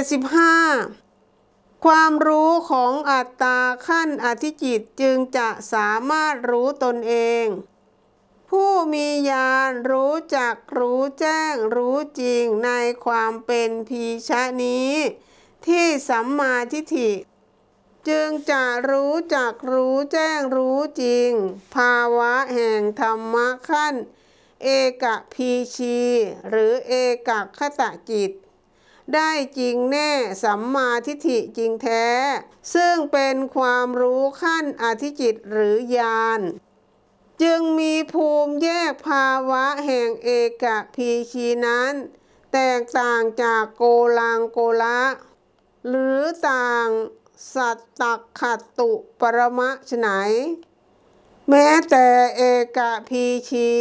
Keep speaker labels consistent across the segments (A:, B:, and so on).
A: 75 ความรู้ของอัตตาขั้นอธิจิตจึงจะสามารถรู้ตนเอง ผู้มีญาณรู้จักรู้แจ้งรู้จริงในความเป็นพีชะนี้ ที่สัมมาทิฏฐิจึงจะรู้จักรู้แจ้งรู้จริง ภาวะแห่งธรรมะขั้น เอกพีชี หรือเอกคตะจิต ได้จริงแน่สัมมาทิฏฐิจริงแท้ ซึ่งเป็นความรู้ขั้นอธิจิตหรือญาณจึงมีภูมิแยกภาวะแห่งเอกพีชีนั้น แตกต่างจากโกลังโกละหรือต่างสัตตขัตตุปรมะฉไหน แม้แต่เอกพีชี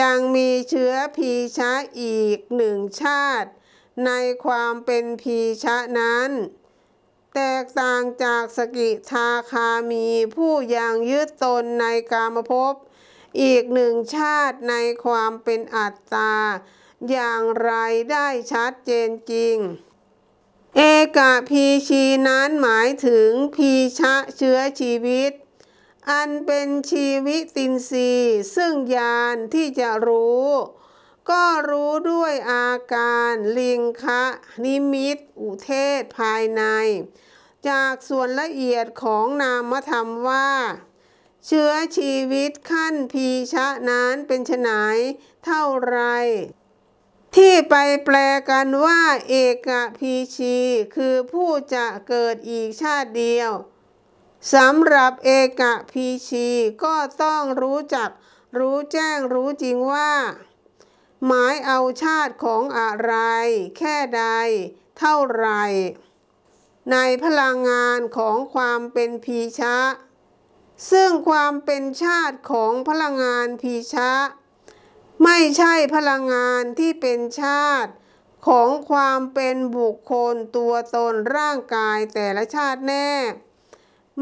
A: ยังมีเชื้อพีชะอีกหนึ่งชาติ ในความเป็นพีชะนั้น แตกต่างจากสกิทาคามีผู้ยังยึดตนในกามภพอีกหนึ่งชาติในความเป็นอัตตา อย่างไรได้ชัดเจนจริง เอกพีชีนั้นหมายถึงพีชะเชื้อชีวิต อันเป็นชีวิตินทรีย์ซึ่งญาณที่จะรู้ ก็รู้ด้วยอาการลิงคะนิมิต อุเทศภายใน จากส่วนละเอียดของนามธรรมว่า เชื้อชีวิตขั้นพีชะนั้นเป็นฉนเท่าไร ที่ไปแปลกันว่า เอกพีชี คือผู้จะเกิดอีกชาติเดียวสำหรับเอกพีชีก็ต้องรู้จักรู้แจ้งรู้จริงว่า หมายเอาชาติของอะไร แค่ใด เท่าไร ในพลังงานของความเป็นพีชะ ซึ่งความเป็นชาติของพลังงานพีชะ ไม่ใช่พลังงานที่เป็นชาติของความเป็นบุคคลตัวตนร่างกายแต่ละชาติแน่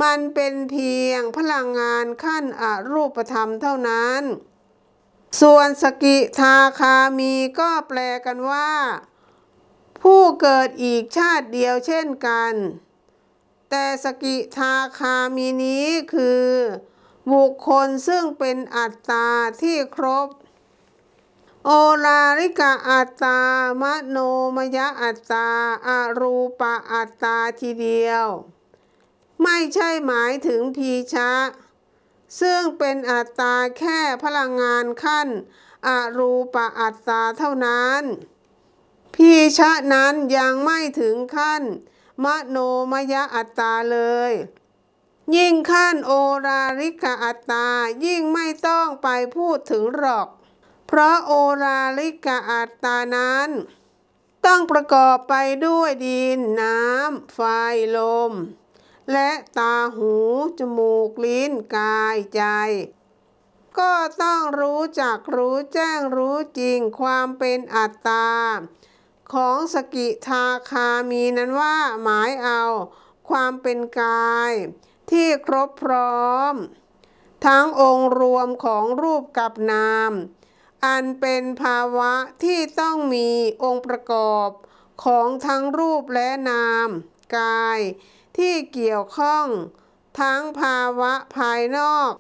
A: มันเป็นเพียงพลังงานขั้นอรูปธรรมเท่านั้น ส่วนสกิทาคามีก็แปลกันว่า ผู้เกิดอีกชาติเดียวเช่นกัน แต่สกิทาคามีนี้คือ บุคคลซึ่งเป็นอัตตาที่ครบ โอลาริกะอัตตามโนมยอัตตาอารูปะอัตตาทีเดียว ไม่ใช่หมายถึงพีชะ ซึ่งเป็นอัตตาแค่พลังงานขั้นอรูปะอัตตาเท่านั้น พีชะนั้นยังไม่ถึงขั้น มโนมยอัตตาเลย ยิ่งขั้นโอราริกะอัตตายิ่งไม่ต้องไปพูดถึงหรอก เพราะโอราริกะอัตตานั้น ต้องประกอบไปด้วยดินน้ำไฟลม และตาหู จมูกลิ้นกายใจ ก็ต้องรู้จักรู้แจ้งรู้จริงความเป็นอัตตา ของสกิทาคามีนั้นว่าหมายเอาความเป็นกาย ที่ครบพร้อม ทั้งองค์รวมของรูปกับนาม อันเป็นภาวะที่ต้องมีองค์ประกอบของทั้งรูปและนาม กาย ที่เกี่ยวข้อง ทั้งภาวะภายนอก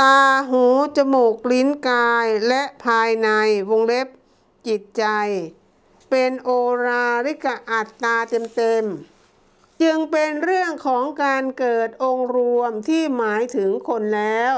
A: ตาหูจมูกลิ้นกายและภายในวงเล็บจิตใจ เป็นโอราริกะอัตตาเต็มๆ จึงเป็นเรื่องของการเกิดองค์รวมที่หมายถึงคนแล้ว